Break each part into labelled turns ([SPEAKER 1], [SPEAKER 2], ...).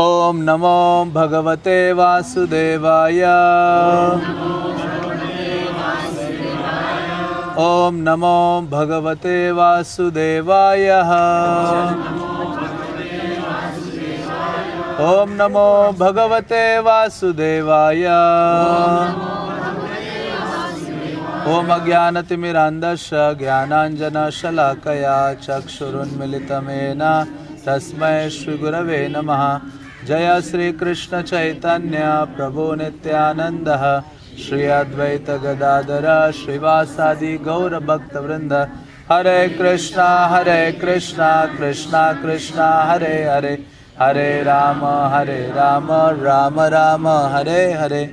[SPEAKER 1] ॐ नमो भगवते वासुदेवाय। ॐ नमो भगवते वासुदेवाय। ॐ नमो भगवते वासुदेवाय। ॐ अज्ञानतिमिरान्धस्य ज्ञानाञ्जनशलाकया चक्षुरुन्मिलितमेन तस्मै श्रीगुरवे नमः। जय श्रीकृष्णचैतन्य प्रभो नित्यानन्दः श्री अद्वैतगदाधर श्रीवासादि गौर गौरभक्तवृन्द हरे कृष्णा हरे कृष्णा कृष्णा कृष्णा, हरे हरे। हरे राम हरे राम राम राम, हरे हरे।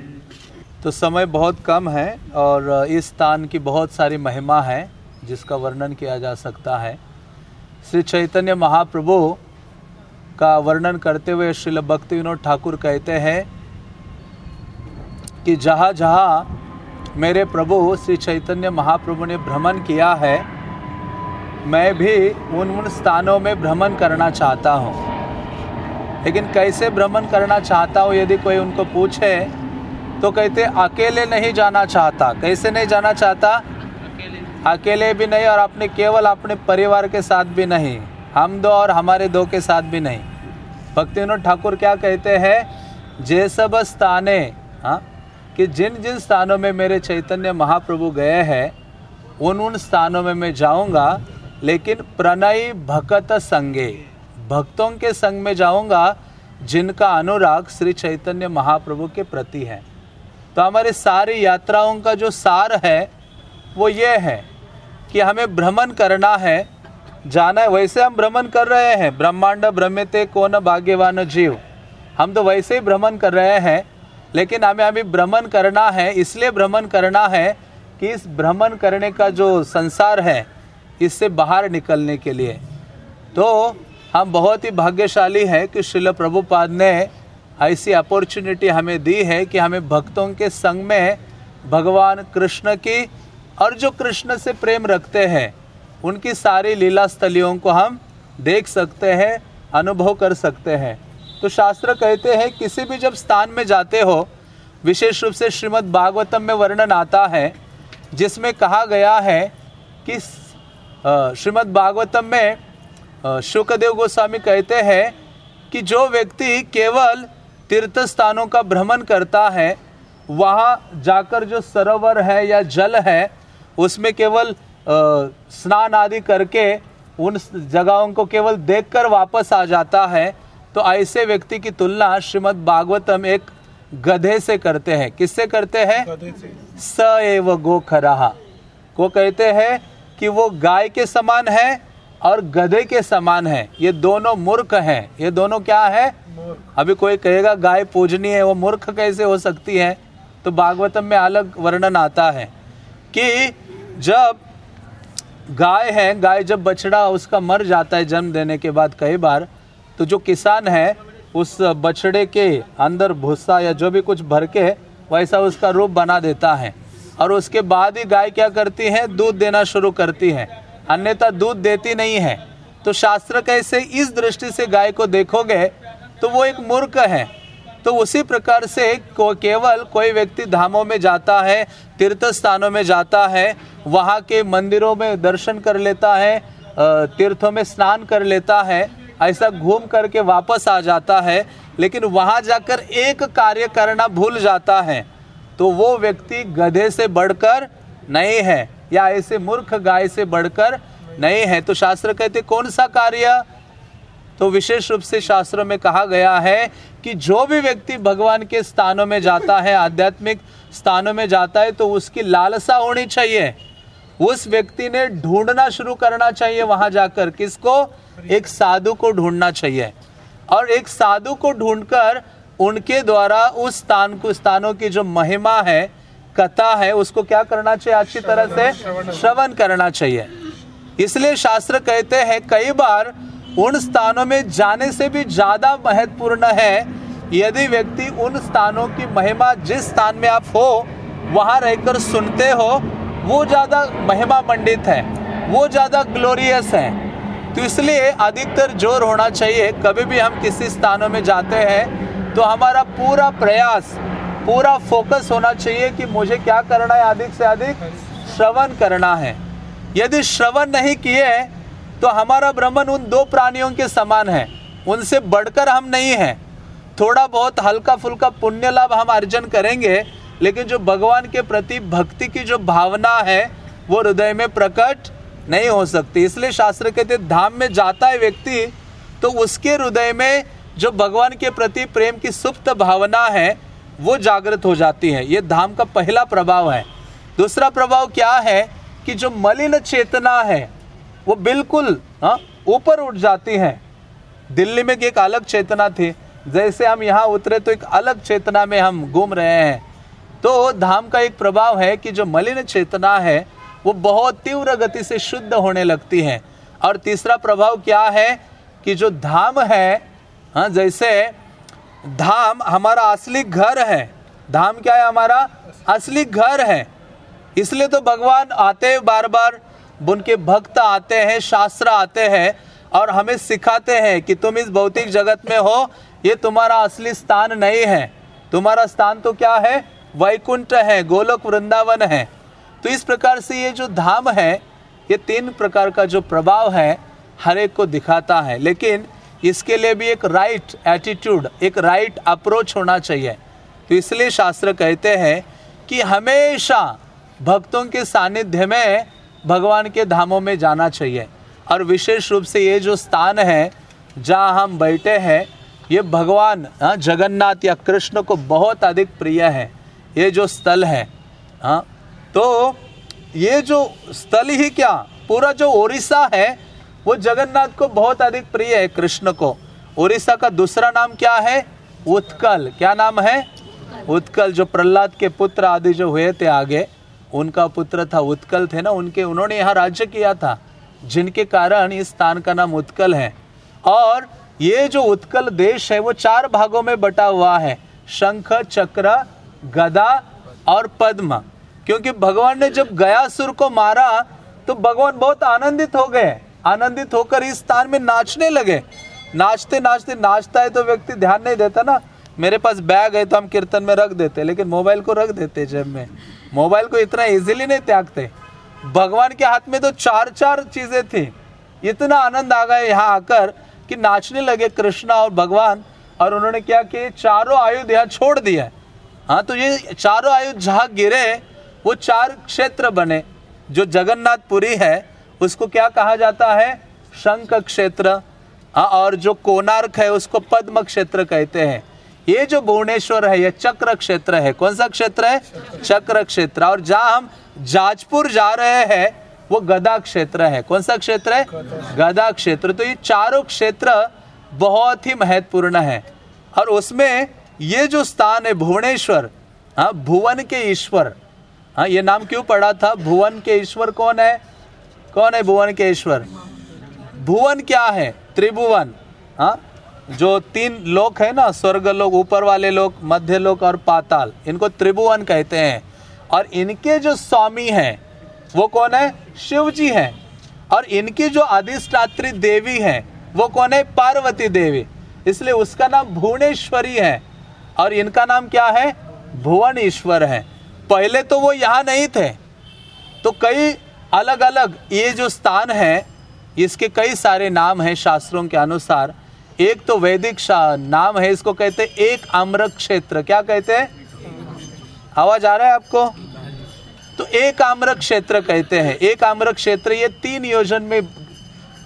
[SPEAKER 1] तो समय बहुत कम है और इस स्थान की बहुत सारी महिमा है जिसका वर्णन किया जा सकता है। श्री चैतन्य महाप्रभु का वर्णन करते हुए श्रील भक्ति विनोद ठाकुर कहते हैं कि जहाँ जहाँ मेरे प्रभु श्री चैतन्य महाप्रभु ने भ्रमण किया है, मैं भी उन उन स्थानों में भ्रमण करना चाहता हूँ। लेकिन कैसे भ्रमण करना चाहता हूँ, यदि कोई उनको पूछे तो कहते, अकेले नहीं जाना चाहता। कैसे नहीं जाना चाहता? अकेले भी नहीं और अपने केवल अपने परिवार के साथ भी नहीं। हम दो और हमारे दो के साथ भी नहीं। भक्ति विनोद ठाकुर क्या कहते हैं? जे सब स्थाने हाँ कि जिन जिन स्थानों में मेरे चैतन्य महाप्रभु गए हैं, उन उन स्थानों में मैं जाऊँगा, लेकिन प्रणयी भक्त संगे, भक्तों के संग में जाऊँगा, जिनका अनुराग श्री चैतन्य महाप्रभु के प्रति है। तो हमारी सारी यात्राओं का जो सार है, वो ये है कि हमें भ्रमण करना है जाना है, वैसे हम भ्रमण कर रहे हैं। ब्रह्मांड भ्रमिते कौन भाग्यवान जीव। हम तो वैसे ही भ्रमण कर रहे हैं, लेकिन हमें अभी भ्रमण करना है, इसलिए भ्रमण करना है कि इस भ्रमण करने का जो संसार है, इससे बाहर निकलने के लिए। तो हम बहुत ही भाग्यशाली है कि श्रील प्रभुपाद ने ऐसी अपॉर्चुनिटी हमें दी है कि हमें भक्तों के संग में भगवान कृष्ण की, और जो कृष्ण से प्रेम रखते हैं उनकी सारी लीला स्थलियों को हम देख सकते हैं, अनुभव कर सकते हैं। तो शास्त्र कहते हैं, किसी भी जब स्थान में जाते हो, विशेष रूप से श्रीमद् भागवतम में वर्णन आता है, जिसमें कहा गया है कि श्रीमद् भागवतम में शुकदेव गोस्वामी कहते हैं कि जो व्यक्ति केवल तीर्थ स्थानों का भ्रमण करता है, वहाँ जाकर जो सरोवर है या जल है, उसमें केवल स्नान आदि करके उन जगहों को केवल देखकर वापस आ जाता है तो ऐसे व्यक्ति की तुलना श्रीमद् भागवतम एक गधे से करते हैं। किससे करते हैं? स। एव गो खराहा को कहते हैं कि वो गाय के समान है और गधे के समान है। ये दोनों मूर्ख हैं। ये दोनों क्या है? अभी कोई कहेगा गाय पूजनी है वो मूर्ख कैसे हो सकती है? तो भागवतम में अलग वर्णन आता है कि जब गाय है, गाय जब बछड़ा उसका मर जाता है जन्म देने के बाद कई बार तो जो किसान है, उस बछड़े के अंदर भूसा या जो भी कुछ भर के वैसा उसका रूप बना देता है। और उसके बाद ही गाय क्या करती है? दूध देना शुरू करती है। अन्यथा दूध देती नहीं है। तो शास्त्र कैसे इस दृष्टि से गाय को देखोगे तो वो एक मूर्ख है। तो उसी प्रकार से को, केवल कोई व्यक्ति धामों में जाता है, तीर्थ स्थानों में जाता है वहाँ के मंदिरों में दर्शन कर लेता है तीर्थों में स्नान कर लेता है, ऐसा घूम करके वापस आ जाता है, लेकिन वहाँ जाकर एक कार्य करना भूल जाता है। तो वो व्यक्ति गधे से बढ़कर नहीं है, या ऐसे मूर्ख गाय से बढ़कर नहीं है। तो शास्त्र कहते, कौन सा कार्य? तो विशेष रूप से शास्त्रों में कहा गया है कि जो भी व्यक्ति भगवान के स्थानों में जाता है, आध्यात्मिक स्थानों में जाता है तो उसकी लालसा होनी चाहिए। उस व्यक्ति ने ढूंढना शुरू करना चाहिए वहाँ जाकर किसको? एक साधु को ढूंढना चाहिए। और एक साधु को ढूंढकर उनके द्वारा उस स्थान को स्थानों की जो महिमा है कथा है उसको क्या करना चाहिए अच्छी तरह से? श्रवण करना चाहिए। इसलिए शास्त्र कहते हैं कई बार उन स्थानों में जाने से भी ज़्यादा महत्वपूर्ण है यदि व्यक्ति उन स्थानों की महिमा जिस स्थान में आप हो वहाँ रहकर सुनते हो वो ज़्यादा महिमा मंडित है, वो ज़्यादा ग्लोरियस है। तो इसलिए अधिकतर ज़ोर होना चाहिए, कभी भी हम किसी स्थानों में जाते हैं तो हमारा पूरा प्रयास, पूरा फोकस होना चाहिए कि मुझे क्या करना है, अधिक से अधिक श्रवण करना है। यदि श्रवण नहीं किए तो हमारा भ्रमण उन दो प्राणियों के समान है, उनसे बढ़कर हम नहीं हैं। थोड़ा बहुत हल्का फुल्का पुण्य लाभ हम अर्जन करेंगे लेकिन जो भगवान के प्रति भक्ति की जो भावना है वो हृदय में प्रकट नहीं हो सकती। इसलिए शास्त्र कहते धाम में जाता है व्यक्ति तो उसके हृदय में जो भगवान के प्रति प्रेम की सुप्त भावना है वो जागृत हो जाती है। ये धाम का पहला प्रभाव है। दूसरा प्रभाव क्या है कि जो मलिन चेतना है वो बिल्कुल हाँ, ऊपर उठ जाती है। दिल्ली में एक अलग चेतना थी। जैसे हम यहाँ उतरे तो एक अलग चेतना में हम घूम रहे हैं। तो धाम का एक प्रभाव है कि जो मलिन चेतना है, वो बहुत तीव्र गति से शुद्ध होने लगती है। और तीसरा प्रभाव क्या है कि जो धाम है हाँ जैसे धाम हमारा असली घर है। धाम क्या है हमारा? असली घर है। इसलिए तो भगवान आते हैं बार बार उनके भक्त आते हैं, शास्त्र आते हैं और हमें सिखाते हैं कि तुम इस भौतिक जगत में हो, ये तुम्हारा असली स्थान नहीं है। तुम्हारा स्थान तो क्या है? वैकुंठ है गोलोक वृंदावन है। तो इस प्रकार से ये जो धाम है ये तीन प्रकार का जो प्रभाव है हर एक को दिखाता है। लेकिन इसके लिए भी एक राइट एटीट्यूड एक राइट अप्रोच होना चाहिए। तो इसलिए शास्त्र कहते हैं कि हमेशा भक्तों के सानिध्य में भगवान के धामों में जाना चाहिए। और विशेष रूप से ये जो स्थान है जहाँ हम बैठे हैं ये भगवान हाँ, जगन्नाथ या कृष्ण को बहुत अधिक प्रिय है। ये जो स्थल है हाँ तो ये जो स्थल ही क्या? पूरा जो उड़ीसा है, वो जगन्नाथ को बहुत अधिक प्रिय है, कृष्ण को। उड़ीसा का दूसरा नाम क्या है? उत्कल। क्या नाम है? उत्कल। जो प्रहलाद के पुत्र आदि जो हुए थे आगे, उनका पुत्र था उत्कल थे ना, उनके, उन्होंने यहाँ राज्य किया था, जिनके कारण इस स्थान का नाम उत्कल है। और ये जो उत्कल देश है, वो चार भागों में बटा हुआ है, शंख, चक्र गदा और पद्म। क्योंकि भगवान ने जब गयासुर को मारा तो भगवान बहुत आनंदित हो गए। आनंदित होकर इस स्थान में नाचने लगे। नाचते नाचते, नाचता है तो व्यक्ति ध्यान नहीं देता ना। मेरे पास बैग है तो हम कीर्तन में रख देते, लेकिन मोबाइल को रख देते जेब में। मोबाइल को इतना इजीली नहीं त्यागते। भगवान के हाथ में तो चार चार चीज़ें थी। इतना आनंद आ गया यहाँ आकर कि नाचने लगे कृष्णा और भगवान, और उन्होंने क्या कि चारों आयुध यहाँ छोड़ दिया हाँ तो ये चारों आयुध जहाँ गिरे, वो चार क्षेत्र बने। जो जगन्नाथपुरी है, उसको क्या कहा जाता है? शंख क्षेत्र हाँ और जो कोणार्क है, उसको पद्म क्षेत्र कहते हैं। ये जो भुवनेश्वर है, ये चक्र क्षेत्र है। कौन सा क्षेत्र है? चक्र क्षेत्र और जहाँ हम जाजपुर जा रहे हैं, वो गदा क्षेत्र है। कौन सा क्षेत्र है? गदा क्षेत्र। तो ये चारों क्षेत्र बहुत ही महत्वपूर्ण है। और उसमें ये जो स्थान है भुवनेश्वर हाँ भुवन के ईश्वर हाँ ये नाम क्यों पड़ा था? भुवन के ईश्वर कौन है? कौन है भुवन के ईश्वर? भुवन क्या है? त्रिभुवन हाँ जो तीन लोक है ना, स्वर्ग लोक, ऊपर वाले लोग मध्य लोक और पाताल, इनको त्रिभुवन कहते हैं। और इनके जो स्वामी हैं, वो कौन है? शिव जी हैं। और इनकी जो अधिष्ठात्री देवी है, वो कौन है? पार्वती देवी। इसलिए उसका नाम भुवनेश्वरी है। और इनका नाम क्या है? भुवन ईश्वर है। पहले तो वो यहाँ नहीं थे। तो कई अलग अलग ये जो स्थान है, इसके कई सारे नाम हैं शास्त्रों के अनुसार। एक तो वैदिक नाम है, इसको कहते हैं एक आम्रक क्षेत्र। क्या कहते हैं? आवाज़ आ रहा है आपको? तो एक आम्रक क्षेत्र कहते हैं। एक आम्रक क्षेत्र ये तीन योजन में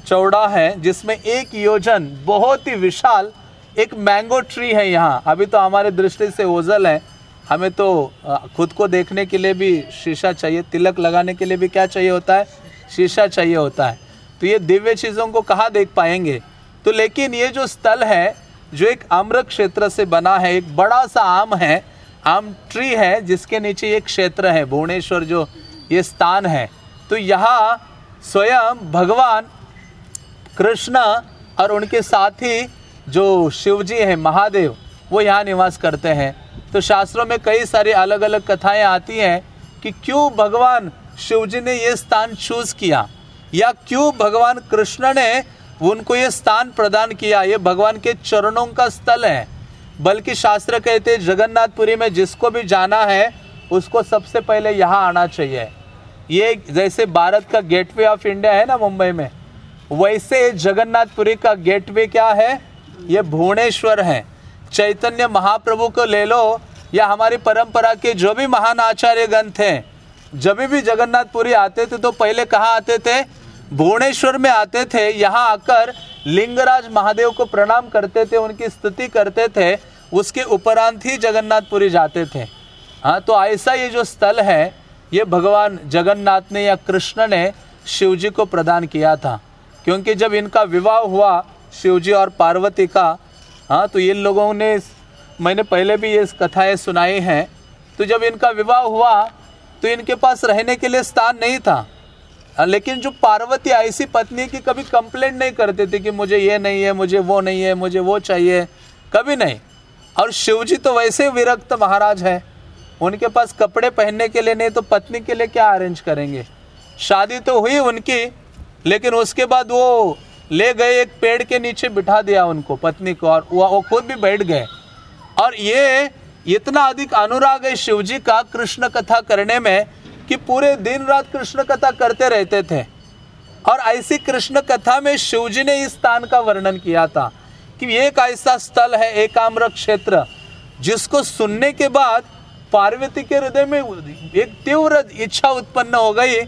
[SPEAKER 1] चौड़ा है, जिसमें एक योजन बहुत ही विशाल एक मैंगो ट्री है यहाँ। अभी तो हमारे दृष्टि से ओझल है। हमें तो खुद को देखने के लिए भी शीशा चाहिए। तिलक लगाने के लिए भी क्या चाहिए होता है? शीशा चाहिए होता है। तो ये दिव्य चीज़ों को कहाँ देख पाएँगे? तो लेकिन ये जो स्थल है, जो एक आम्र क्षेत्र से बना है, एक बड़ा सा आम है, आम ट्री है, जिसके नीचे एक क्षेत्र है, भुवनेश्वर जो ये स्थान है। तो यहाँ स्वयं भगवान कृष्ण और उनके साथी जो शिव जी हैं, महादेव, वो यहाँ निवास करते हैं। तो शास्त्रों में कई सारी अलग अलग कथाएँ आती हैं कि क्यों भगवान शिव जी ने ये स्थान चूज़ किया? या क्यों भगवान कृष्ण ने उनको ये स्थान प्रदान किया? ये भगवान के चरणों का स्थल है। बल्कि शास्त्र कहते जगन्नाथपुरी में जिसको भी जाना है, उसको सबसे पहले यहाँ आना चाहिए। ये जैसे भारत का गेटवे ऑफ़ इंडिया है ना, मुंबई में, वैसे जगन्नाथपुरी का गेटवे क्या है? ये भुवनेश्वर है। चैतन्य महाप्रभु को ले लो, या हमारी परंपरा के जो भी महान आचार्य गण थे जब भी जगन्नाथपुरी आते थे तो पहले कहाँ आते थे? भुवनेश्वर में आते थे। यहाँ आकर लिंगराज महादेव को प्रणाम करते थे, उनकी स्तुति करते थे, उसके उपरांत ही जगन्नाथपुरी जाते थे। हाँ तो ऐसा ये जो स्थल है, ये भगवान जगन्नाथ ने या कृष्ण ने शिव जी को प्रदान किया था। क्योंकि जब इनका विवाह हुआ शिव जी और पार्वती का। हाँ तो इन लोगों ने मैंने पहले भी ये कथाएँ सुनाई हैं। तो जब इनका विवाह हुआ तो इनके पास रहने के लिए स्थान नहीं था। हाँ, लेकिन जो पार्वती ऐसी पत्नी की कभी कंप्लेंट नहीं करते थे कि मुझे ये नहीं है मुझे वो नहीं है मुझे वो चाहिए। कभी नहीं। और शिवजी तो वैसे विरक्त महाराज है। उनके पास कपड़े पहनने के लिए नहीं तो पत्नी के लिए क्या अरेंज करेंगे? शादी तो हुई उनकी लेकिन उसके बाद वो ले गए एक पेड़ के नीचे, बिठा दिया उनको पत्नी को और वो खुद भी बैठ गए। और ये इतना अधिक अनुराग है शिव जी का कृष्ण कथा करने में कि पूरे दिन रात कृष्ण कथा करते रहते थे। और ऐसी कृष्ण कथा में शिव जी ने इस स्थान का वर्णन किया था कि एक ऐसा स्थल है एकाम्र क्षेत्र, जिसको सुनने के बाद पार्वती के हृदय में एक तीव्र इच्छा उत्पन्न हो गई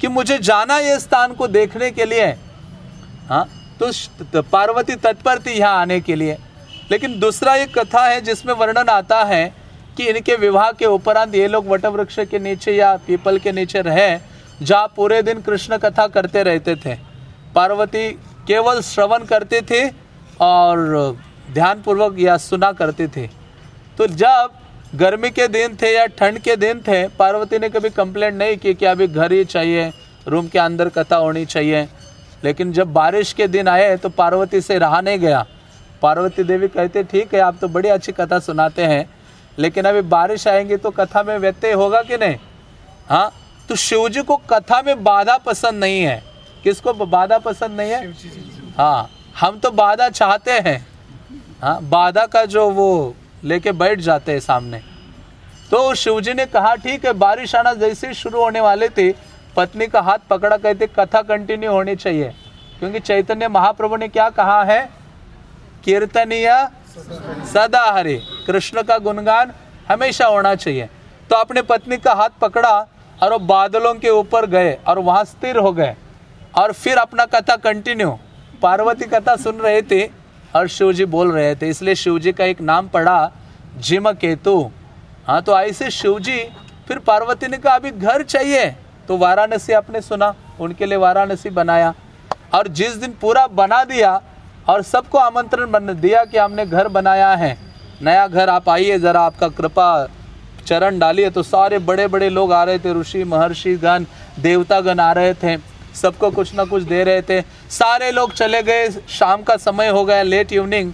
[SPEAKER 1] कि मुझे जाना ये स्थान को देखने के लिए। हाँ तो पार्वती तत्पर थी यहाँ आने के लिए। लेकिन दूसरा एक कथा है जिसमें वर्णन आता है कि इनके विवाह के उपरांत ये लोग वटवृक्ष के नीचे या पीपल के नीचे रहे, जहाँ पूरे दिन कृष्ण कथा करते रहते थे। पार्वती केवल श्रवण करते थे और ध्यानपूर्वक या सुना करते थे। तो जब गर्मी के दिन थे या ठंड के दिन थे, पार्वती ने कभी कंप्लेंट नहीं की कि अभी घर ही चाहिए रूम के अंदर कथा होनी चाहिए। लेकिन जब बारिश के दिन आए तो पार्वती से रहा नहीं गया। पार्वती देवी कहते ठीक है आप तो बड़ी अच्छी कथा सुनाते हैं लेकिन अभी बारिश आएँगी तो कथा में व्यत्यय होगा कि नहीं? हाँ तो शिव जी को कथा में बाधा पसंद नहीं है। किसको बाधा पसंद नहीं है? हाँ हम तो बाधा चाहते हैं। हाँ बाधा का जो वो लेके बैठ जाते हैं सामने। तो शिव जी ने कहा ठीक है बारिश आना जैसे शुरू होने वाले थे पत्नी का हाथ पकड़ा कहते कथा कंटिन्यू होनी चाहिए। क्योंकि चैतन्य महाप्रभु ने क्या कहा है? कीर्तनीय सदा हरे कृष्ण का गुणगान हमेशा होना चाहिए। तो अपने पत्नी का हाथ पकड़ा और वो बादलों के ऊपर गए और वहाँ स्थिर हो गए। और फिर अपना कथा कंटिन्यू पार्वती कथा सुन रहे थे और शिव जी बोल रहे थे, इसलिए शिव जी का एक नाम पड़ा जिम केतु हाँ तो ऐसे शिव जी फिर पार्वती ने कहा, अभी घर चाहिए। तो वाराणसी आपने सुना, उनके लिए वाराणसी बनाया। और जिस दिन पूरा बना दिया, और सबको आमंत्रण बन दिया कि हमने घर बनाया है, नया घर, आप आइए ज़रा, आपका कृपा चरण डालिए। तो सारे बड़े बड़े लोग आ रहे थे, ऋषि, महर्षि, गण देवता गण आ रहे थे, सबको कुछ ना कुछ दे रहे थे। सारे लोग चले गए, शाम का समय हो गया लेट इवनिंग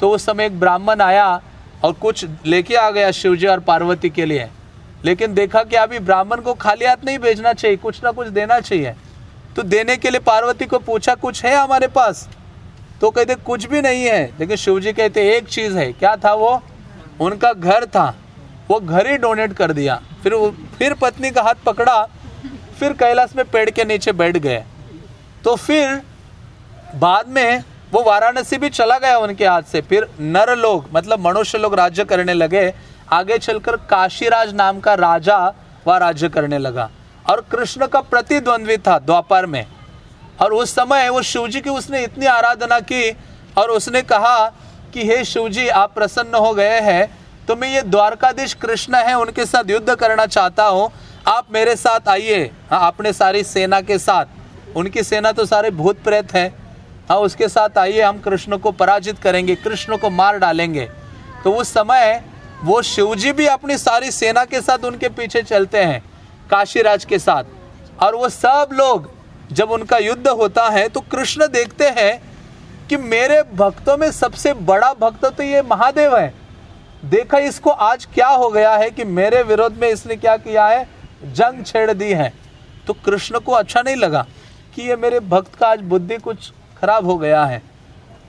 [SPEAKER 1] तो उस समय एक ब्राह्मण आया, और कुछ लेके आ गया शिवजी और पार्वती के लिए। लेकिन देखा कि अभी ब्राह्मण को खाली हाथ नहीं भेजना चाहिए, कुछ ना कुछ देना चाहिए। तो देने के लिए पार्वती को पूछा, कुछ है हमारे पास? तो कहते कुछ भी नहीं है। लेकिन शिव जी कहते, एक चीज़ है। क्या था वो? उनका घर था। वो घर ही डोनेट कर दिया। फिर फिर पत्नी का हाथ पकड़ा, फिर कैलाश में पेड़ के नीचे बैठ गए। तो फिर बाद में वो वाराणसी भी चला गया उनके हाथ से। फिर नर लोग मतलब मनुष्य लोग राज्य करने लगे। आगे चलकर काशीराज नाम का राजा वह राज्य करने लगा और कृष्ण का प्रतिद्वंद्वी था द्वापर में। और उस समय वो शिव जी की उसने इतनी आराधना की और उसने कहा कि, हे शिव जी आप प्रसन्न हो गए हैं। तो मैं ये द्वारकाधीश कृष्ण है, उनके साथ युद्ध करना चाहता हूँ। आप मेरे साथ आइए। हाँ अपने सारी सेना के साथ। उनकी सेना तो सारे भूत प्रेत हैं। हाँ उसके साथ आइए, हम कृष्ण को पराजित करेंगे, कृष्ण को मार डालेंगे। तो उस समय वो शिवजी भी अपनी सारी सेना के साथ उनके पीछे चलते हैं, काशीराज के साथ। और वो सब लोग जब उनका युद्ध होता है तो कृष्ण देखते हैं कि मेरे भक्तों में सबसे बड़ा भक्त तो ये महादेव है। देखा इसको आज क्या हो गया है कि मेरे विरोध में इसने क्या किया है? जंग छेड़ दी है। तो कृष्ण को अच्छा नहीं लगा कि ये मेरे भक्त का आज बुद्धि कुछ खराब हो गया है।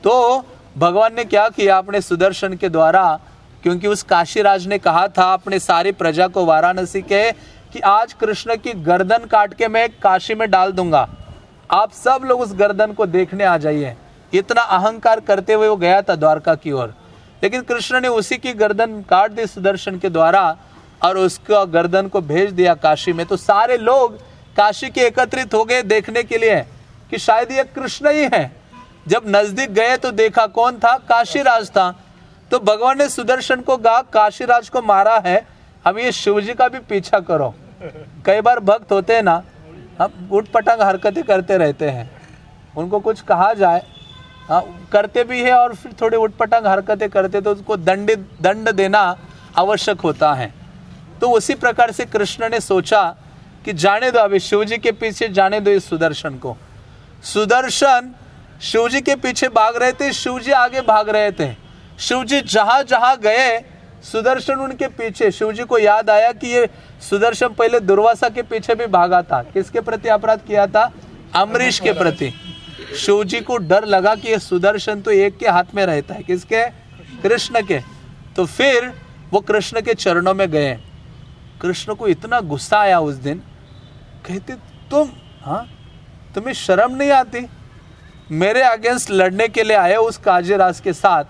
[SPEAKER 1] तो भगवान ने क्या किया? अपने सुदर्शन के द्वारा क्योंकि उस काशीराज ने कहा था अपने सारी प्रजा को वाराणसी के कि आज कृष्ण की गर्दन काट के मैं काशी में डाल दूँगा। आप सब लोग उस गर्दन को देखने आ जाइए। इतना अहंकार करते हुए वो गया था द्वारका की ओर। लेकिन कृष्ण ने उसी की गर्दन काट दी सुदर्शन के द्वारा और उसका गर्दन को भेज दिया काशी में। तो सारे लोग काशी के एकत्रित हो गए देखने के लिए कि शायद ये कृष्ण ही है। जब नज़दीक गए तो देखा कौन था? काशी राज था। तो भगवान ने सुदर्शन को कहा काशीराज को मारा है। अब ये शिव जी का भी पीछा करो। कई बार भक्त होते हैं ना, हम उठ पटांग हरकतें करते रहते हैं। उनको कुछ कहा जाए हाँ करते भी है और फिर थोड़ी उठपटांग हरकतें करते तो उसको दंड दंड देना आवश्यक होता है। तो उसी प्रकार से कृष्ण ने सोचा कि जाने दो अभी शिव जी के पीछे, जाने दो इस सुदर्शन को। सुदर्शन शिव जी के पीछे भाग रहे थे शिव जी आगे भाग रहे थे। शिव जी जहाँ जहाँ गए, सुदर्शन उनके पीछे। शिव जी को याद आया कि ये सुदर्शन पहले दुर्वासा के पीछे भी भागा था। किसके प्रति अपराध किया था? अमरीश के प्रति। शिव जी को डर लगा कि ये सुदर्शन तो एक के हाथ में रहता है। किसके? कृष्ण के। तो फिर वो कृष्ण के चरणों में गए। कृष्ण को इतना गुस्सा आया उस दिन। कहते, तुम हाँ तुम्हें शर्म नहीं आती? मेरे अगेंस्ट लड़ने के लिए आए उस काजीराज के साथ।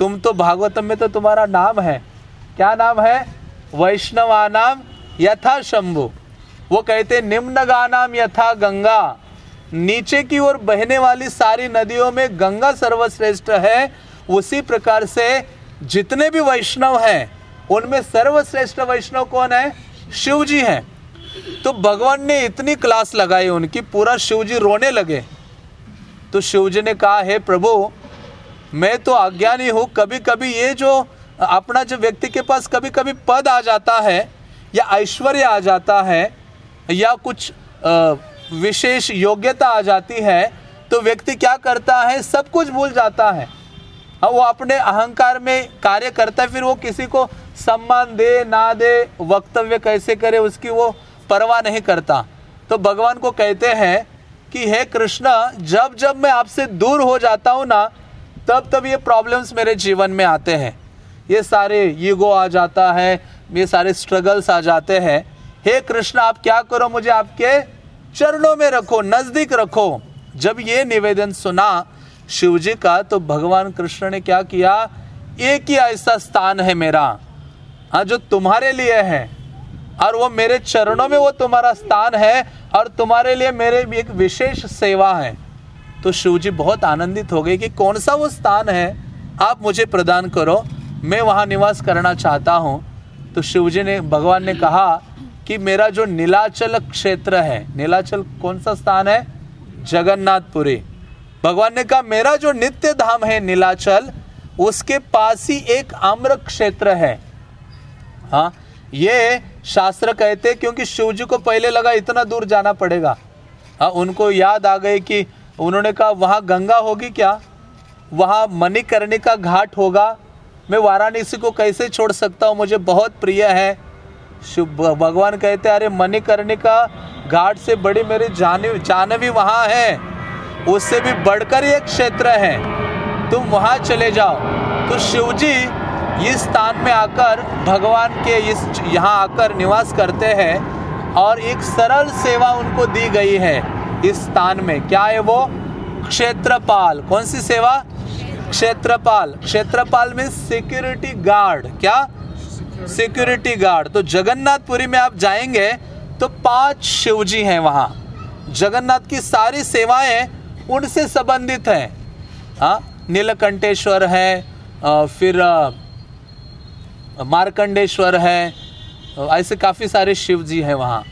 [SPEAKER 1] तुम तो भागवतम में तो तुम्हारा नाम है। क्या नाम है? वैष्णवा नाम यथा शंभु। वो कहते निम्न नाम यथा गंगा। नीचे की ओर बहने वाली सारी नदियों में गंगा सर्वश्रेष्ठ है। उसी प्रकार से जितने भी वैष्णव हैं, उनमें सर्वश्रेष्ठ वैष्णव कौन है? शिव जी हैं। तो भगवान ने इतनी क्लास लगाई उनकी, पूरा शिव जी रोने लगे। तो शिव जी ने कहा, है प्रभु मैं तो अज्ञानी हूँ कभी कभी ये जो अपना जो व्यक्ति के पास कभी कभी पद आ जाता है, या ऐश्वर्य आ जाता है, या कुछ विशेष योग्यता आ जाती है तो व्यक्ति क्या करता है, सब कुछ भूल जाता है। हाँ वो अपने अहंकार में कार्य करता है, फिर वो किसी को सम्मान दे, ना दे, वक्तव्य कैसे करे, उसकी वो परवाह नहीं करता। तो भगवान को कहते हैं कि, हे कृष्ण जब जब मैं आपसे दूर हो जाता हूँ ना तब तब ये प्रॉब्लम्स मेरे जीवन में आते हैं। ये सारे ईगो आ जाता है, ये सारे स्ट्रगल्स आ जाते हैं। हे कृष्ण, आप क्या करो मुझे आपके चरणों में रखो, नज़दीक रखो। जब ये निवेदन सुना शिव जी का तो भगवान कृष्ण ने क्या किया? एक ही ऐसा स्थान है मेरा हाँ जो तुम्हारे लिए है। और वो मेरे चरणों में वो तुम्हारा स्थान है, और तुम्हारे लिए मेरे भी एक विशेष सेवा है। तो शिव जी बहुत आनंदित हो गए कि कौन सा वो स्थान है? आप मुझे प्रदान करो, मैं वहाँ निवास करना चाहता हूँ। तो शिव जी ने, भगवान ने कहा कि मेरा जो नीलाचल क्षेत्र है, नीलाचल कौन सा स्थान है? जगन्नाथपुरी। भगवान ने कहा, मेरा जो नित्य धाम है नीलाचल, उसके पास ही एक आम्र क्षेत्र है। हाँ ये शास्त्र कहते क्योंकि शिव जी को पहले लगा इतना दूर जाना पड़ेगा। हाँ उनको याद आ गए कि उन्होंने कहा, वहाँ गंगा होगी क्या? वहाँ मणिकर्णिका घाट होगा? मैं वाराणसी को कैसे छोड़ सकता हूँ? मुझे बहुत प्रिय है। शुभ भगवान कहते अरे मणिकर्णिका घाट से बड़ी मेरी जान, जानवी वहाँ है। उससे भी बढ़कर एक क्षेत्र है। तुम वहाँ चले जाओ। तो शिव जी इस स्थान में आकर भगवान के इस यहाँ आकर निवास करते हैं और एक सरल सेवा उनको दी गई है। इस स्थान में। क्या है वो? क्षेत्रपाल। कौन सी सेवा? क्षेत्रपाल। क्षेत्रपाल में सिक्योरिटी गार्ड क्या? सिक्योरिटी गार्ड तो जगन्नाथपुरी में आप जाएँगे तो पाँच शिवजी हैं वहाँ। जगन्नाथ की सारी सेवाएँ उनसे संबंधित हैं। हाँ? नीलकंठेश्वर है फिर मार्कंडेश्वर है ऐसे काफ़ी सारे शिव जी हैं वहाँ।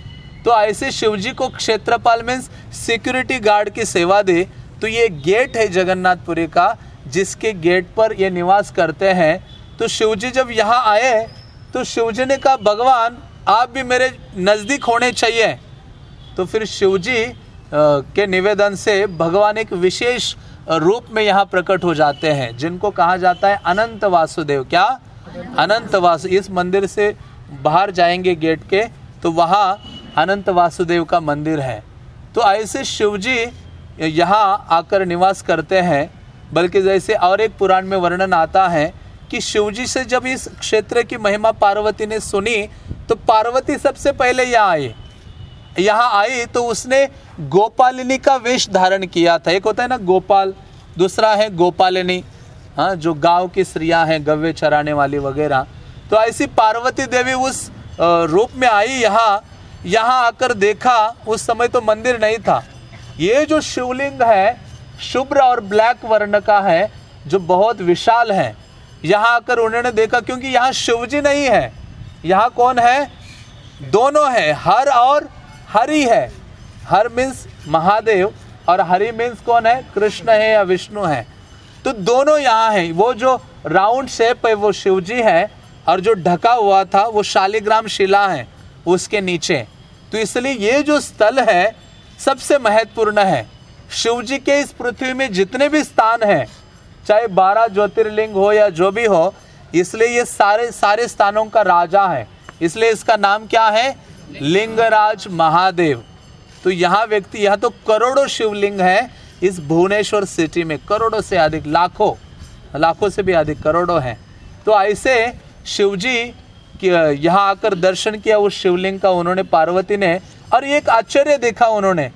[SPEAKER 1] तो ऐसे शिव जी को क्षेत्रपाल मीन्स सिक्योरिटी गार्ड की सेवा दे तो ये गेट है जगन्नाथपुरी का, जिसके गेट पर ये निवास करते हैं। तो शिव जी जब यहाँ आए तो शिवजी ने कहा, भगवान, आप भी मेरे नज़दीक होने चाहिए। तो फिर शिवजी के निवेदन से भगवान एक विशेष रूप में यहाँ प्रकट हो जाते हैं, जिनको कहा जाता है अनंत वासुदेव। क्या? अनंत वासु, इस मंदिर से बाहर जाएँगे गेट के तो वहाँ अनंत वासुदेव का मंदिर है। तो ऐसे शिवजी यहाँ आकर निवास करते हैं, बल्कि जैसे और एक पुराण में वर्णन आता है कि शिवजी से जब इस क्षेत्र की महिमा पार्वती ने सुनी तो पार्वती सबसे पहले यहाँ आई यहाँ आई तो उसने गोपालिनी का वेश धारण किया था। एक होता है ना, गोपाल, दूसरा है गोपालिनी। हाँ जो गाँव की स्त्रियाँ हैं गव्य चराने वाली वगैरह। तो ऐसी पार्वती देवी उस रूप में आई यहाँ यहाँ आकर देखा, उस समय तो मंदिर नहीं था। ये जो शिवलिंग है, शुभ्र और ब्लैक वर्ण का है, जो बहुत विशाल है। यहाँ आकर उन्होंने देखा, क्योंकि यहाँ शिवजी नहीं है। यहाँ कौन है? दोनों है, हर और हरि है। हर मीन्स महादेव, और हरि मीन्स कौन है? कृष्ण है या विष्णु है। तो दोनों यहाँ हैं। वो जो राउंड शेप है, वो शिवजी है, और जो ढका हुआ था, वो शालिग्राम शिला है। उसके नीचे। तो इसलिए ये जो स्थल है, सबसे महत्वपूर्ण है। शिव जी के इस पृथ्वी में जितने भी स्थान हैं, चाहे बारह ज्योतिर्लिंग हो या जो भी हो, इसलिए ये सारे सारे स्थानों का राजा है। इसलिए इसका नाम क्या है? लिंगराज महादेव। तो यहाँ व्यक्ति, यह तो करोड़ों शिवलिंग है इस भुवनेश्वर सिटी में। करोड़ों से अधिक, लाखों लाखों से भी अधिक करोड़ों हैं। तो ऐसे शिवजी यहाँ आकर दर्शन किया उस शिवलिंग का उन्होंने, पार्वती ने, और एक आश्चर्य देखा उन्होंने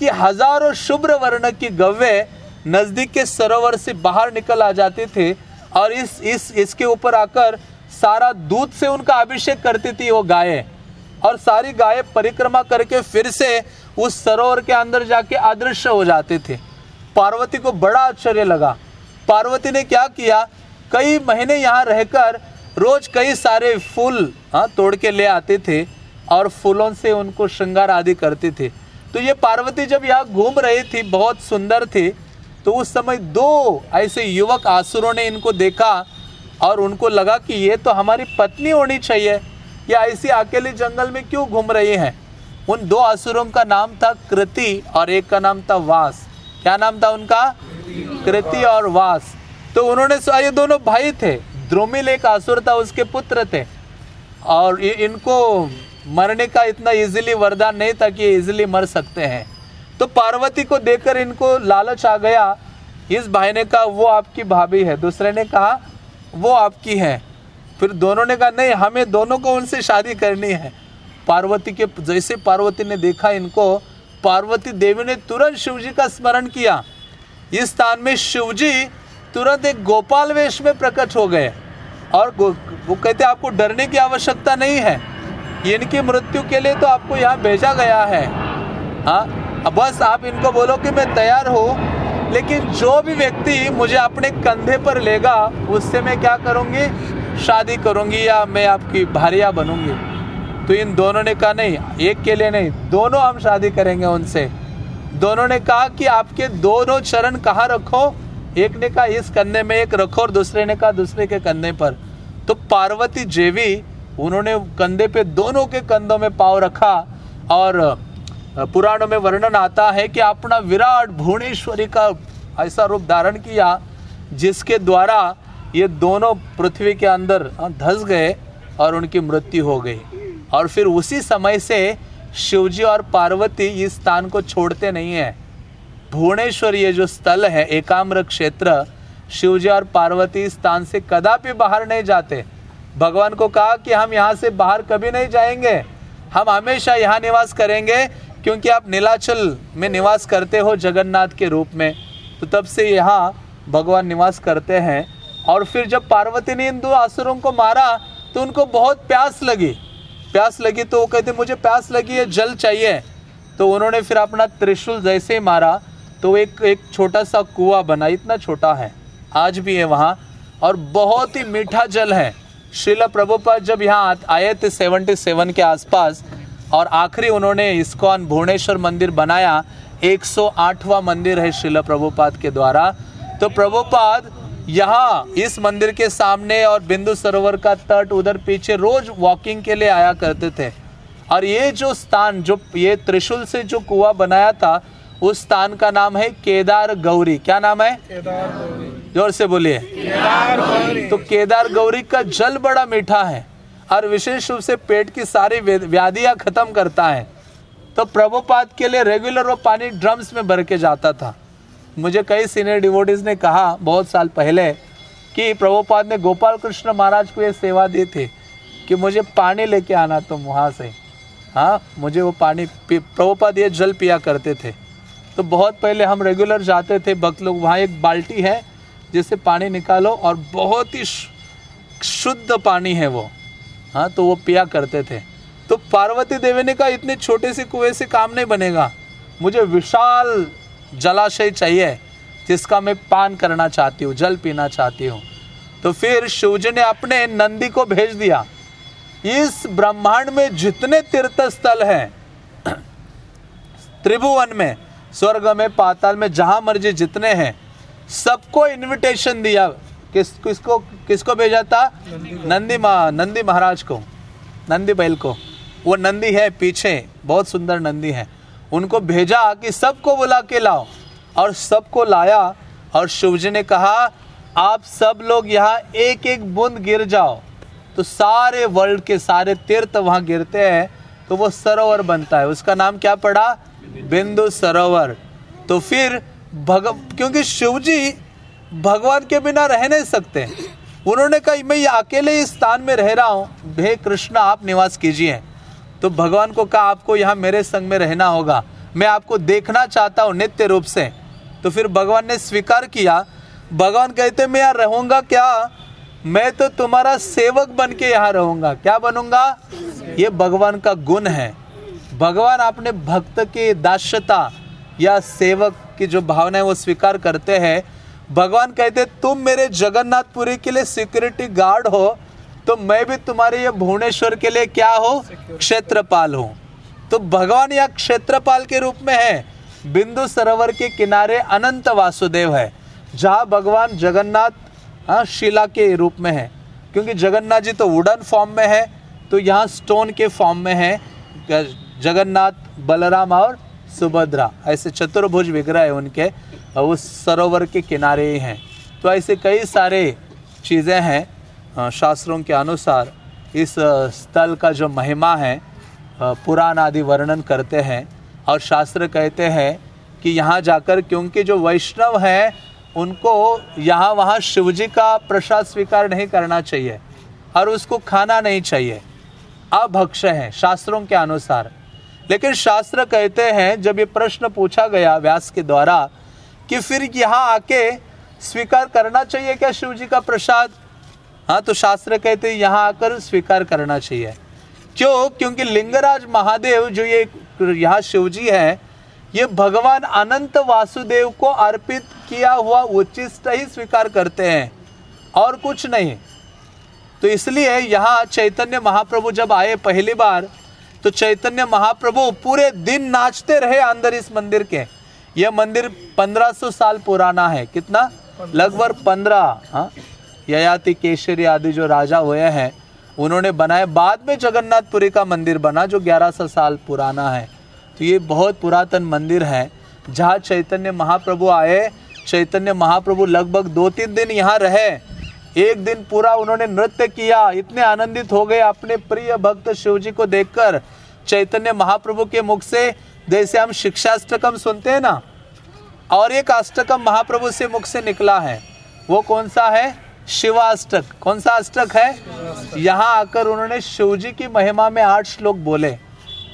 [SPEAKER 1] कि हज़ारों शुभ्र वर्ण की गव्य नज़दीक के सरोवर से बाहर निकल आ जाते थे और इस इस, इसके ऊपर आकर सारा दूध से उनका अभिषेक करती थी वो गाय। और सारी गाय परिक्रमा करके फिर से उस सरोवर के अंदर जाके अदृश्य हो जाते थे। पार्वती को बड़ा आश्चर्य लगा। पार्वती ने क्या किया? कई महीने यहाँ रहकर रोज कई सारे फूल हाँ तोड़ के ले आते थे और फूलों से उनको श्रृंगार आदि करते थे। तो ये पार्वती जब यहाँ घूम रही थी, बहुत सुंदर थे तो उस समय दो ऐसे युवक आसुरों ने इनको देखा और उनको लगा कि ये तो हमारी पत्नी होनी चाहिए। या ऐसी अकेले जंगल में क्यों घूम रही हैं? उन दो असुरों का नाम था कृति और एक का नाम था वास। क्या नाम था उनका? कृति और वास। तो उन्होंने ये दोनों भाई थे। द्रोमिल एक आसुर था, उसके पुत्र थे। और इनको मरने का इतना इजीली वरदान नहीं था कि इजीली मर सकते हैं। तो पार्वती को देखकर इनको लालच आ गया, इस भाई ने कहा वो आपकी भाभी है। दूसरे ने कहा, वो आपकी है। फिर दोनों ने कहा, नहीं, हमें दोनों को उनसे शादी करनी है। पार्वती के, जैसे पार्वती ने देखा इनको, पार्वती देवी ने तुरंत शिवजी का स्मरण किया। इस स्थान में शिवजी तुरंत एक गोपाल वेश में प्रकट हो गए। और वो कहते आपको डरने की आवश्यकता नहीं है। इनकी मृत्यु के लिए तो आपको यहाँ भेजा गया है। हाँ बस आप इनको बोलो कि मैं तैयार हूँ, लेकिन जो भी व्यक्ति मुझे अपने कंधे पर लेगा, उससे मैं क्या करूँगी? शादी करूँगी या मैं आपकी भारिया बनूँगी? तो इन दोनों ने कहा, नहीं, एक के लिए नहीं, दोनों हम शादी करेंगे उनसे। दोनों ने कहा कि आपके दोनों चरण कहाँ रखो? एक ने कहा, इस कंधे में एक रखो और दूसरे ने कहा, दूसरे के कंधे पर। तो पार्वती जेवी, उन्होंने कंधे पे, दोनों के कंधों में पाव रखा और पुराणों में वर्णन आता है कि अपना विराट भुवनेश्वरी का ऐसा रूप धारण किया, जिसके द्वारा ये दोनों पृथ्वी के अंदर धस गए और उनकी मृत्यु हो गई। और फिर उसी समय से शिवजी और पार्वती इस स्थान को छोड़ते नहीं है। भुवनेश्वर ये जो स्थल है, एकाम्र क्षेत्र, शिवजी और पार्वती स्थान से कदापि बाहर नहीं जाते। भगवान को कहा कि हम यहाँ से बाहर कभी नहीं जाएँगे। हम हमेशा यहाँ निवास करेंगे, क्योंकि आप नीलाचल में निवास करते हो जगन्नाथ के रूप में। तो तब से यहाँ भगवान निवास करते हैं। और फिर जब पार्वती ने इन दो आसुरों को मारा तो उनको बहुत प्यास लगी। प्यास लगी तो वो कहते, मुझे प्यास लगी है, जल चाहिए। तो उन्होंने फिर अपना त्रिशूल जैसे ही मारा। तो एक एक छोटा सा कुआँ बना, इतना छोटा है। आज भी है वहाँ और बहुत ही मीठा जल है। शिला प्रभुपाद जब यहाँ आए थे सेवेंटी सेवन के आसपास और आखिरी उन्होंने इस्कॉन भुवनेश्वर मंदिर बनाया 108वां मंदिर है शिला प्रभुपाद के द्वारा। तो प्रभुपाद यहाँ इस मंदिर के सामने और बिंदु सरोवर का तट उधर पीछे रोज वॉकिंग के लिए आया करते थे। और ये जो स्थान, जो, ये त्रिशूल से जो कुआ बनाया था उस स्थान का नाम है केदार गौरी। क्या नाम है? केदार गौरी। ज़ोर से बोलिए। तो केदार गौरी का जल बड़ा मीठा है और विशेष रूप से पेट की सारी व्याधियाँ खत्म करता है। तो प्रभुपाद के लिए रेगुलर वो पानी ड्रम्स में भर के जाता था। मुझे कई सीनियर डिवोटीज ने कहा बहुत साल पहले कि प्रभुपाद ने गोपाल कृष्ण महाराज को ये सेवा दी थी कि मुझे पानी लेके आना तुम वहाँ से। हाँ मुझे वो पानी प्रभुपाद ये जल पिया करते थे। तो बहुत पहले हम रेगुलर जाते थे, भक्त लोग, वहाँ एक बाल्टी है, जिससे पानी निकालो और बहुत ही शुद्ध पानी है वो। हाँ तो वो पिया करते थे। तो पार्वती देवी ने कहा, इतने छोटे से कुएँ से काम नहीं बनेगा। मुझे विशाल जलाशय चाहिए, जिसका मैं पान करना चाहती हूँ, जल पीना चाहती हूँ। तो फिर शिवजी ने अपने नंदी को भेज दिया। इस ब्रह्मांड में जितने तीर्थ स्थल हैं, त्रिभुवन में स्वर्ग में पाताल में जहाँ मर्ज़ी जितने हैं सबको इनविटेशन दिया। किस किसको किसको भेजा था? नंदी। मा, नंदी महाराज को नंदी बैल को। वो नंदी है पीछे बहुत सुंदर नंदी है। उनको भेजा कि सबको बुला के लाओ। और सबको लाया और शिवजी ने कहा आप सब लोग यहाँ एक एक बूंद गिर जाओ। तो सारे वर्ल्ड के सारे तीर्थ वहाँ गिरते हैं तो वो सरोवर बनता है। उसका नाम क्या पड़ा? बिंदु सरोवर। तो फिर भग, क्योंकि शिव जी भगवान के बिना रह नहीं सकते, उन्होंने कहा, मैं ये अकेले इस स्थान में रह रहा हूँ। भे कृष्ण, आप निवास कीजिए। तो भगवान को कहा, आपको यहाँ मेरे संग में रहना होगा। मैं आपको देखना चाहता हूँ नित्य रूप से। तो फिर भगवान ने स्वीकार किया। भगवान कहते, मैं यहाँ रहूँगा क्या? मैं तो तुम्हारा सेवक बन के यहाँ रहूँगा। क्या बनूँगा? ये भगवान का गुण है। भगवान अपने भक्त की दास्यता या सेवक की जो भावना है वो स्वीकार करते हैं। भगवान कहते तुम मेरे जगन्नाथपुरी के लिए सिक्योरिटी गार्ड हो तो मैं भी तुम्हारे ये भुवनेश्वर के लिए क्या हो? क्षेत्रपाल हूँ। तो भगवान या क्षेत्रपाल के रूप में है। बिंदु सरोवर के किनारे अनंत वासुदेव है जहाँ भगवान जगन्नाथ हाँ शिला के रूप में है। क्योंकि जगन्नाथ जी तो वुडन फॉर्म में है तो यहाँ स्टोन के फॉर्म में है। जगन्नाथ, बलराम और सुभद्रा, ऐसे चतुर्भुज विग्रह उनके उस सरोवर के किनारे ही हैं। तो ऐसे कई सारे चीज़ें हैं शास्त्रों के अनुसार, इस स्थल का जो महिमा है पुराण आदि वर्णन करते हैं, और शास्त्र कहते हैं कि यहाँ जाकर, क्योंकि जो वैष्णव हैं, उनको यहाँ वहाँ शिवजी का प्रसाद स्वीकार नहीं करना चाहिए, और उसको खाना नहीं चाहिए। अभक्ष है, शास्त्रों के अनुसार। लेकिन शास्त्र कहते हैं, जब ये प्रश्न पूछा गया व्यास के द्वारा, कि फिर यहाँ आके स्वीकार करना चाहिए क्या शिव जी का प्रसाद? हाँ तो शास्त्र कहते हैं, यहाँ आकर स्वीकार करना चाहिए। क्यों? क्योंकि लिंगराज महादेव जो ये यहाँ शिव जी है, ये भगवान अनंत वासुदेव को अर्पित किया हुआ उचिष्ट ही स्वीकार करते हैं, और कुछ नहीं। तो इसलिए यहाँ चैतन्य महाप्रभु जब आए पहली बार तो चैतन्य महाप्रभु पूरे दिन नाचते रहे अंदर इस मंदिर के। यह मंदिर 1500 साल पुराना है। कितना? लगभग पंद्रह हाँ? ययाति केशरी आदि जो राजा हुए हैं उन्होंने बनाए। बाद में जगन्नाथपुरी का मंदिर बना जो 1100 साल पुराना है। तो ये बहुत पुरातन मंदिर है जहाँ चैतन्य महाप्रभु आए। चैतन्य महाप्रभु लगभग दो तीन दिन यहाँ रहे। एक दिन पूरा उन्होंने नृत्य किया। इतने आनंदित हो गए अपने प्रिय भक्त शिव जी को देखकर। चैतन्य महाप्रभु के मुख से जैसे हम शिक्षाष्टकम सुनते हैं ना? और एक अष्टकम महाप्रभु से मुख से निकला है। वो कौन सा है? शिवाष्टक। कौन सा अष्टक है? यहाँ आकर उन्होंने शिव जी की महिमा में आठ श्लोक बोले।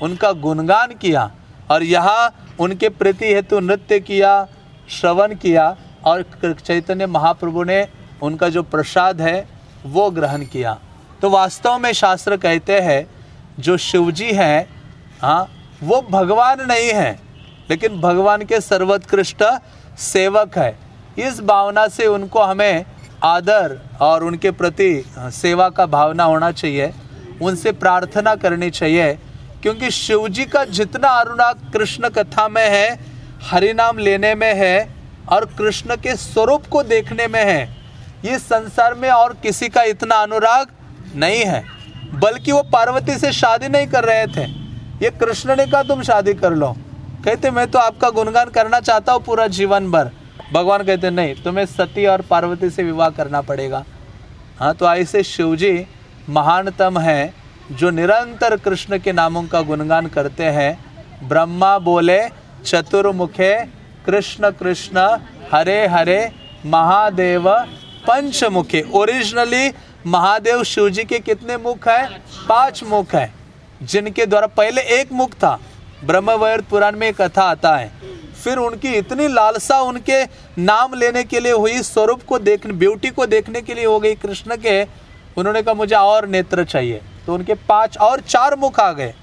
[SPEAKER 1] उनका गुणगान किया और यहाँ उनके प्रति हेतु नृत्य किया, श्रवण किया और चैतन्य महाप्रभु ने उनका जो प्रसाद है, वो ग्रहण किया। तो वास्तव में शास्त्र कहते हैं, जो शिवजी हैं हाँ वो भगवान नहीं है, लेकिन भगवान के सर्वोत्कृष्ट सेवक है। इस भावना से उनको हमें आदर और उनके प्रति सेवा का भावना होना चाहिए, उनसे प्रार्थना करनी चाहिए, क्योंकि शिवजी का जितना अनुराग कृष्ण कथा में है, हरिनाम लेने में है, और कृष्ण के स्वरूप को देखने में है ये संसार में और किसी का इतना अनुराग नहीं है, बल्कि वो पार्वती से शादी नहीं कर रहे थे। ये कृष्ण ने कहा, तुम शादी कर लो। कहते, मैं तो आपका गुणगान करना चाहता हूँ पूरा जीवन भर। भगवान कहते, नहीं, तुम्हें सती और पार्वती से विवाह करना पड़ेगा। हाँ तो ऐसे शिवजी महानतम हैं, जो निरंतर कृष्ण के नामों का गुणगान करते हैं। ब्रह्मा बोले, चतुर्मुखे कृष्ण कृष्ण, हरे हरे, महादेव पंचमुखे। ओरिजिनली महादेव शिव जी के कितने मुख है? पाँच मुख है, जिनके द्वारा पहले एक मुख था। ब्रह्मवैर पुराण में कथा आता है। फिर उनकी इतनी लालसा उनके नाम लेने के लिए हुई, स्वरूप को देखने ब्यूटी को देखने के लिए हो गई कृष्ण के, उन्होंने कहा, मुझे और नेत्र चाहिए। तो उनके पाँच और चार मुख आ गए,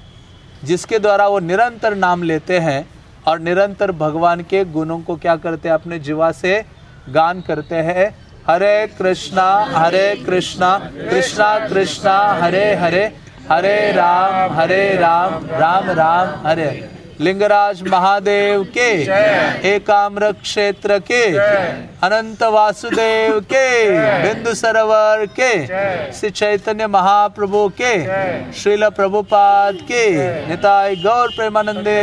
[SPEAKER 1] जिसके द्वारा वो निरंतर नाम लेते हैं और निरंतर भगवान के गुणों को क्या करते हैं? अपने जीवा से गान करते हैं। हरे कृष्णा हरे कृष्णा कृष्णा कृष्णा हरे हरे हरे राम हरे राम राम राम हरे। लिंगराज महादेव के एकाम्र क्षेत्र के अनंत वासुदेव के बिंदु सरोवर के श्री चैतन्य महाप्रभु के श्रील प्रभुपाद के निताय गौर प्रेमानंदे।